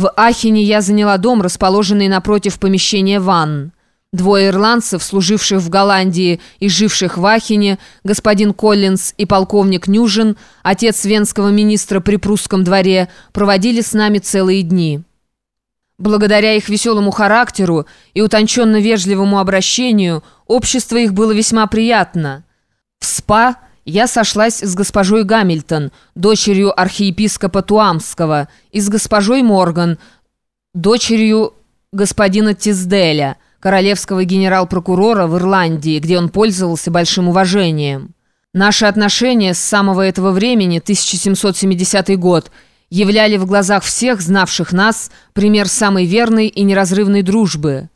В Ахене я заняла дом, расположенный напротив помещения ванн. Двое ирландцев, служивших в Голландии и живших в Ахене, господин Коллинз и полковник Нюжин, отец венского министра при прусском дворе, проводили с нами целые дни. Благодаря их веселому характеру и утонченно-вежливому обращению, общество их было весьма приятно. В СПА я сошлась с госпожой Гамильтон, дочерью архиепископа Туамского, и с госпожой Морган, дочерью господина Тизделя, королевского генерал-прокурора в Ирландии, где он пользовался большим уважением. Наши отношения с самого этого времени, 1770 год, являли в глазах всех, знавших нас, пример самой верной и неразрывной дружбы.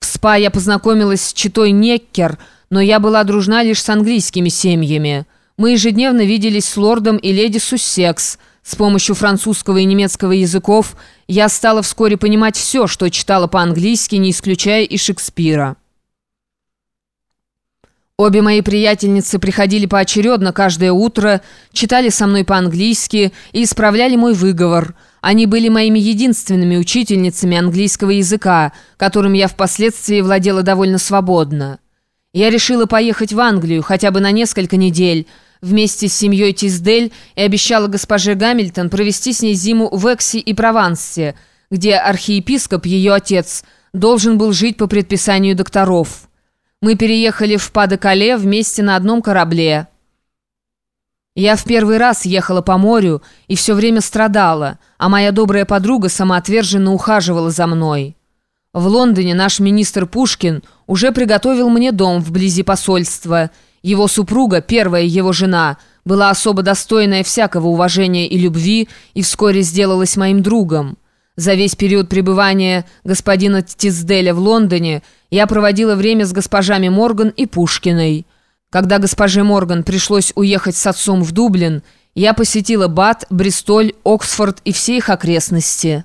В СПА я познакомилась с читой Неккер, но я была дружна лишь с английскими семьями. Мы ежедневно виделись с лордом и леди Суссекс. С помощью французского и немецкого языков я стала вскоре понимать все, что читала по-английски, не исключая и Шекспира. Обе мои приятельницы приходили поочередно каждое утро, читали со мной по-английски и исправляли мой выговор. Они были моими единственными учительницами английского языка, которым я впоследствии владела довольно свободно. Я решила поехать в Англию хотя бы на несколько недель вместе с семьей Тиздель и обещала госпоже Гамильтон провести с ней зиму в Экси и Провансе, где архиепископ, ее отец, должен был жить по предписанию докторов. Мы переехали в Паде-Кале вместе на одном корабле. Я в первый раз ехала по морю и все время страдала, а моя добрая подруга самоотверженно ухаживала за мной. В Лондоне наш министр Пушкин уже приготовил мне дом вблизи посольства. Его супруга, первая его жена, была особо достойная всякого уважения и любви и вскоре сделалась моим другом. За весь период пребывания господина Тизделя в Лондоне я проводила время с госпожами Морган и Пушкиной. Когда госпоже Морган пришлось уехать с отцом в Дублин, я посетила Бат, Бристоль, Оксфорд и все их окрестности.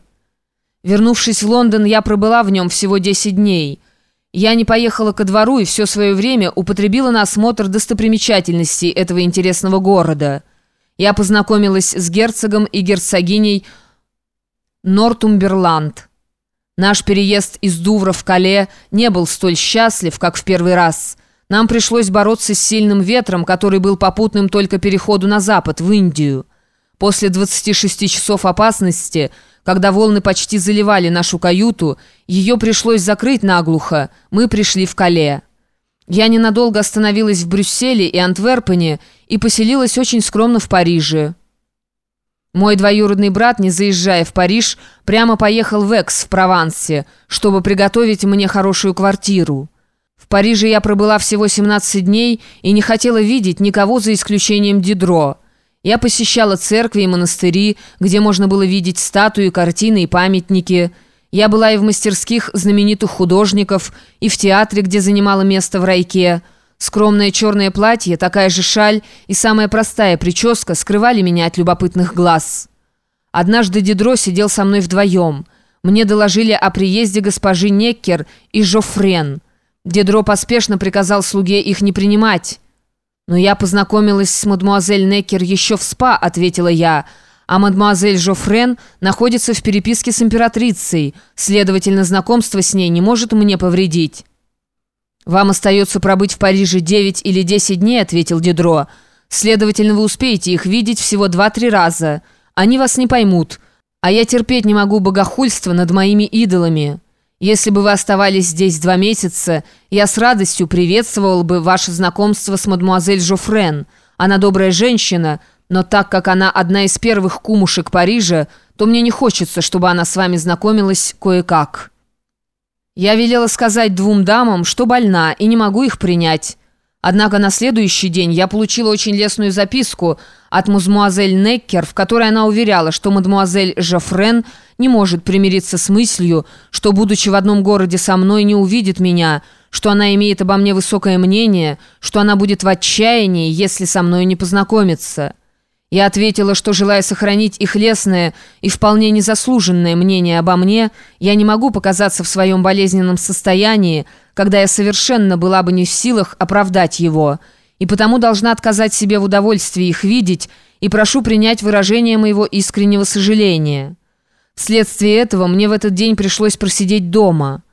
Вернувшись в Лондон, я пробыла в нем всего 10 дней. Я не поехала ко двору и все свое время употребила на осмотр достопримечательностей этого интересного города. Я познакомилась с герцогом и герцогиней Нортумберланд. Наш переезд из Дувра в Кале не был столь счастлив, как в первый раз. Нам пришлось бороться с сильным ветром, который был попутным только переходу на запад, в Индию. После 26 часов опасности, когда волны почти заливали нашу каюту, ее пришлось закрыть наглухо, мы пришли в Кале. Я ненадолго остановилась в Брюсселе и Антверпене и поселилась очень скромно в Париже. Мой двоюродный брат, не заезжая в Париж, прямо поехал в Экс в Провансе, чтобы приготовить мне хорошую квартиру. В Париже я пробыла всего 17 дней и не хотела видеть никого за исключением Дидро. Я посещала церкви и монастыри, где можно было видеть статуи, картины и памятники. Я была и в мастерских знаменитых художников, и в театре, где занимала место в райке – Скромное черное платье, такая же шаль и самая простая прическа скрывали меня от любопытных глаз. Однажды Дидро сидел со мной вдвоем. Мне доложили о приезде госпожи Неккер и Жофрен. Дидро поспешно приказал слуге их не принимать. «Но я познакомилась с мадемуазель Неккер еще в СПА», — ответила я, «а мадемуазель Жофрен находится в переписке с императрицей, следовательно, знакомство с ней не может мне повредить». «Вам остается пробыть в Париже 9 или 10 дней», — ответил Дидро. «Следовательно, вы успеете их видеть всего 2-3 раза. Они вас не поймут. А я терпеть не могу богохульства над моими идолами. Если бы вы оставались здесь два месяца, я с радостью приветствовал бы ваше знакомство с мадемуазель Жофрен. Она добрая женщина, но так как она одна из первых кумушек Парижа, то мне не хочется, чтобы она с вами знакомилась кое-как». Я велела сказать двум дамам, что больна, и не могу их принять. Однако на следующий день я получила очень лестную записку от мадемуазель Неккер, в которой она уверяла, что мадемуазель Жофрен не может примириться с мыслью, что, будучи в одном городе со мной, не увидит меня, что она имеет обо мне высокое мнение, что она будет в отчаянии, если со мной не познакомится». Я ответила, что, желая сохранить их лесное и вполне незаслуженное мнение обо мне, я не могу показаться в своем болезненном состоянии, когда я совершенно была бы не в силах оправдать его, и потому должна отказать себе в удовольствии их видеть и прошу принять выражение моего искреннего сожаления». Вследствие этого мне в этот день пришлось просидеть дома.